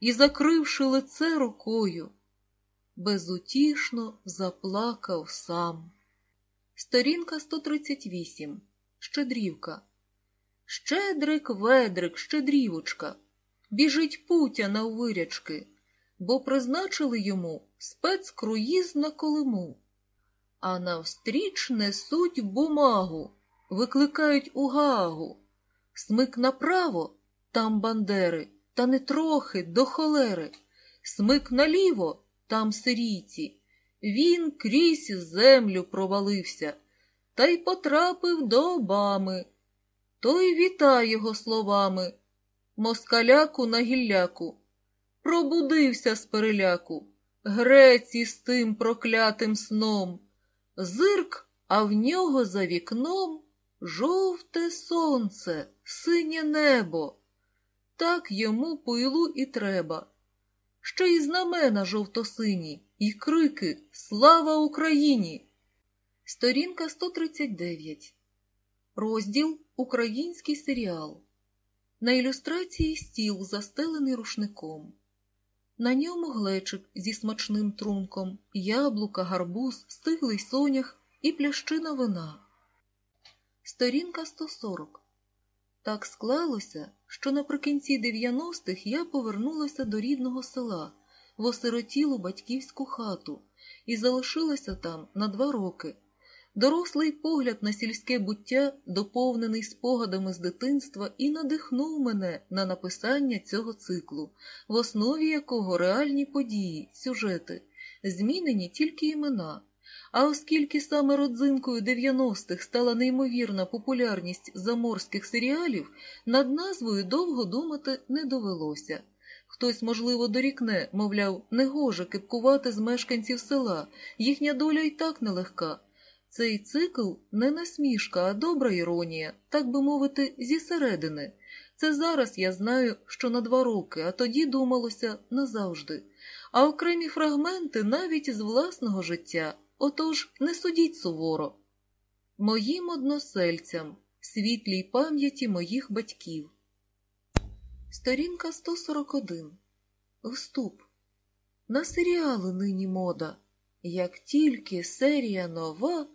і, закривши лице рукою, безутішно заплакав сам. Сторінка 138. Щедрівка. Щедрик, ведрик, щедрівочка. Біжить путя на вирячки, бо призначили йому спецкруїз на Колиму. А навстріч несуть бумагу, викликають у Гаагу. Смик направо там бандери, та не трохи до холери. Смик наліво там сирійці. Він крізь землю провалився та й потрапив до Обами. Той вітає його словами Москаляку на гілляку. Пробудився з переляку, Греці з тим проклятим сном. Зирк, а в нього за вікном жовте сонце, синє небо. Так йому пилу і треба. Ще й знамена жовто-сині, і крики Слава Україні! Сторінка 139. Розділ Український серіал. На ілюстрації стіл, застелений рушником. На ньому глечик зі смачним трунком, яблука, гарбуз, стиглий сонях і плящина вина. Сторінка 140. Так склалося, що наприкінці 90-х я повернулася до рідного села в осиротілу батьківську хату і залишилася там на два роки. Дорослий погляд на сільське буття, доповнений спогадами з дитинства, і надихнув мене на написання цього циклу, в основі якого реальні події, сюжети, змінені тільки імена. А оскільки саме родзинкою 90-х стала неймовірна популярність заморських серіалів, над назвою довго думати не довелося. Хтось, можливо, дорікне, мовляв, негоже кипкувати з мешканців села, їхня доля й так нелегка. Цей цикл не насмішка, а добра іронія, так би мовити, зі середини. Це зараз я знаю, що на два роки, а тоді думалося назавжди. А окремі фрагменти навіть з власного життя. Отож, не судіть суворо. Моїм односельцям, світлій пам'яті моїх батьків. Сторінка 141. Вступ. На серіали нині мода. Як тільки серія нова,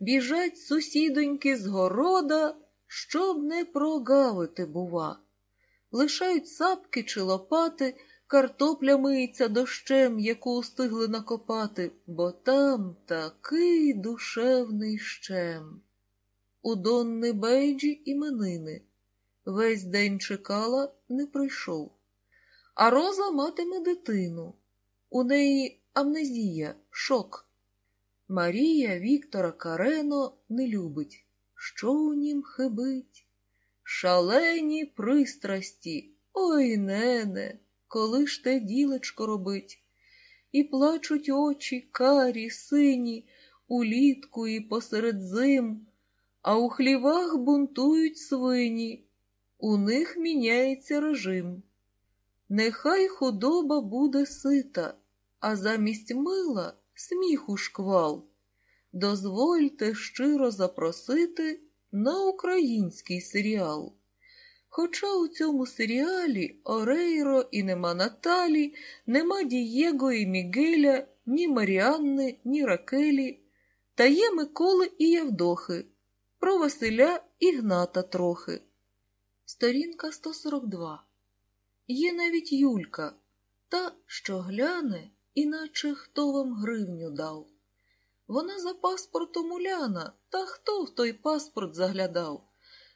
біжать сусідоньки з города, щоб не прогавити, бува. Лишають сапки чи лопати, картопля миється дощем, яку устигли накопати, бо там такий душевний щем. У Донни Бейджі іменини. Весь день чекала, не прийшов. А Роза матиме дитину. У неї амнезія, шок. Марія Віктора Карено не любить. Що у нім хибить? Шалені пристрасті, ой нене, коли ж те ділечко робить. І плачуть очі карі, сині, улітку і посеред зим, а у хлівах бунтують свині, у них міняється режим. Нехай худоба буде сита, а замість мила сміху шквал. Дозвольте щиро запросити на український серіал. Хоча у цьому серіалі Орейро і нема Наталі, нема Дієго і Мігеля, ні Маріанни, ні Ракелі, та є Миколи і Явдохи, про Василя і Гната трохи. Сторінка 142. Є навіть Юлька, та, що гляне, іначе хто вам гривню дав. Вона за паспортом Уляна, та хто в той паспорт заглядав?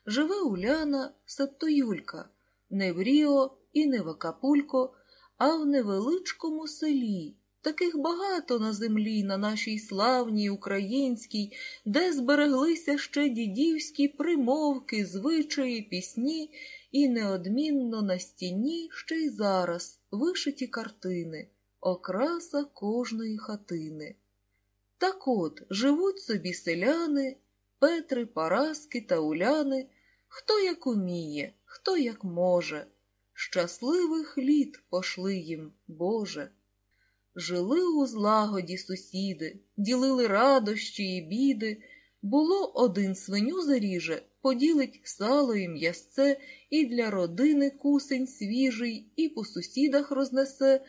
Живе Уляна, себто Юлька, не в Ріо і не в Акапулько, а в невеличкому селі. Таких багато на землі, на нашій славній українській, де збереглися ще дідівські примовки, звичаї, пісні, і неодмінно на стіні ще й зараз вишиті картини, окраса кожної хатини. Так от живуть собі селяни, Петри, Параски та Уляни, хто як уміє, хто як може. Щасливих літ пошли їм, Боже. Жили у злагоді сусіди, ділили радощі і біди, Було, один свиню заріже, поділить сало і м'ясце, і для родини кусень свіжий, і по сусідах рознесе,